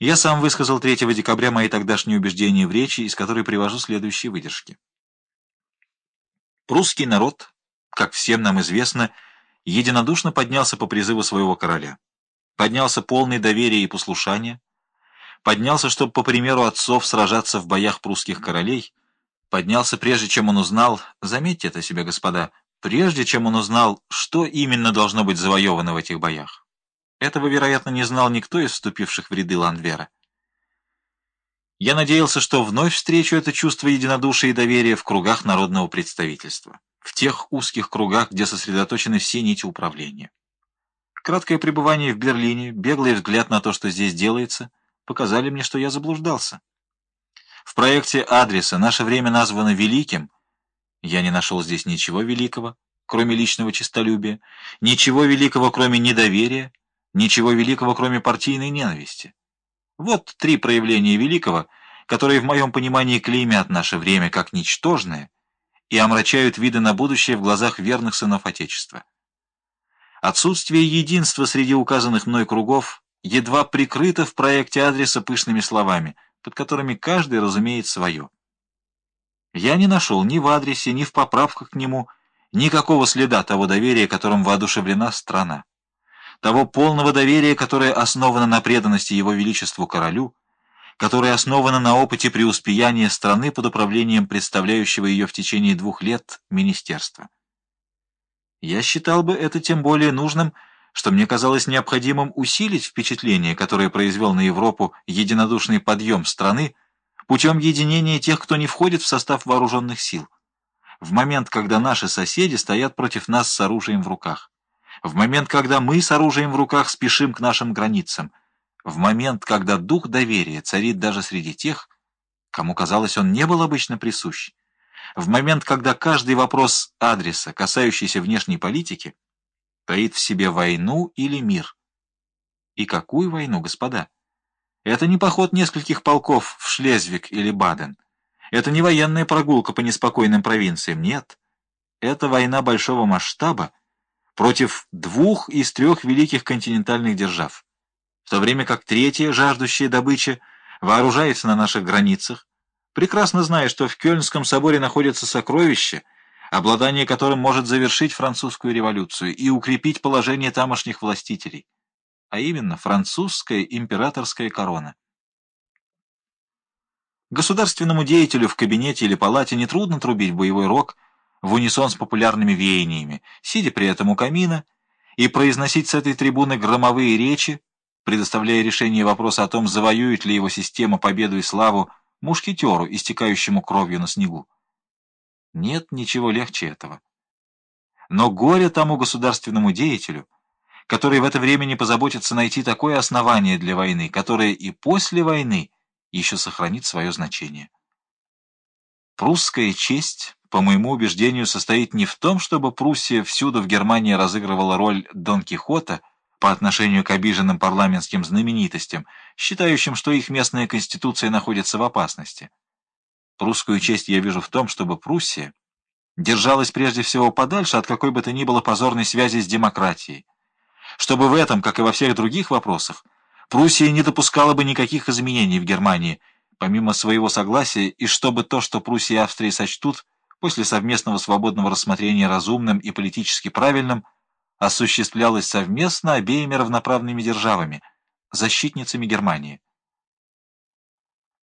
Я сам высказал 3 декабря мои тогдашние убеждения в речи, из которой привожу следующие выдержки. Прусский народ, как всем нам известно, единодушно поднялся по призыву своего короля. Поднялся полный доверия и послушания, поднялся, чтобы, по примеру отцов, сражаться в боях прусских королей, поднялся, прежде чем он узнал, заметьте это себе, господа, прежде чем он узнал, что именно должно быть завоевано в этих боях. Этого, вероятно, не знал никто из вступивших в ряды Ландвера. Я надеялся, что вновь встречу это чувство единодушия и доверия в кругах народного представительства, в тех узких кругах, где сосредоточены все нити управления. Краткое пребывание в Берлине, беглый взгляд на то, что здесь делается, показали мне, что я заблуждался. В проекте адреса наше время названо «великим», я не нашел здесь ничего великого, кроме личного честолюбия, ничего великого, кроме недоверия, Ничего великого, кроме партийной ненависти. Вот три проявления великого, которые в моем понимании клеймят наше время как ничтожное и омрачают виды на будущее в глазах верных сынов Отечества. Отсутствие единства среди указанных мной кругов едва прикрыто в проекте адреса пышными словами, под которыми каждый разумеет свое. Я не нашел ни в адресе, ни в поправках к нему никакого следа того доверия, которым воодушевлена страна того полного доверия, которое основано на преданности Его Величеству Королю, которое основано на опыте преуспеяния страны под управлением представляющего ее в течение двух лет министерства. Я считал бы это тем более нужным, что мне казалось необходимым усилить впечатление, которое произвел на Европу единодушный подъем страны путем единения тех, кто не входит в состав вооруженных сил, в момент, когда наши соседи стоят против нас с оружием в руках в момент, когда мы с оружием в руках спешим к нашим границам, в момент, когда дух доверия царит даже среди тех, кому, казалось, он не был обычно присущ, в момент, когда каждый вопрос адреса, касающийся внешней политики, таит в себе войну или мир. И какую войну, господа? Это не поход нескольких полков в Шлезвик или Баден. Это не военная прогулка по неспокойным провинциям, нет. Это война большого масштаба, против двух из трех великих континентальных держав, в то время как третья, жаждущая добычи, вооружается на наших границах, прекрасно зная, что в Кёльнском соборе находится сокровище, обладание которым может завершить французскую революцию и укрепить положение тамошних властителей, а именно французская императорская корона. Государственному деятелю в кабинете или палате нетрудно трубить боевой рог – в унисон с популярными веяниями, сидя при этом у камина, и произносить с этой трибуны громовые речи, предоставляя решение вопроса о том, завоюет ли его система победу и славу мушкетеру, истекающему кровью на снегу. Нет ничего легче этого. Но горе тому государственному деятелю, который в это время не позаботится найти такое основание для войны, которое и после войны еще сохранит свое значение. Прусская честь по моему убеждению, состоит не в том, чтобы Пруссия всюду в Германии разыгрывала роль Дон Кихота по отношению к обиженным парламентским знаменитостям, считающим, что их местная конституция находится в опасности. Прусскую честь я вижу в том, чтобы Пруссия держалась прежде всего подальше от какой бы то ни было позорной связи с демократией, чтобы в этом, как и во всех других вопросах, Пруссия не допускала бы никаких изменений в Германии, помимо своего согласия, и чтобы то, что Пруссия и Австрия сочтут, после совместного свободного рассмотрения разумным и политически правильным, осуществлялось совместно обеими равноправными державами, защитницами Германии.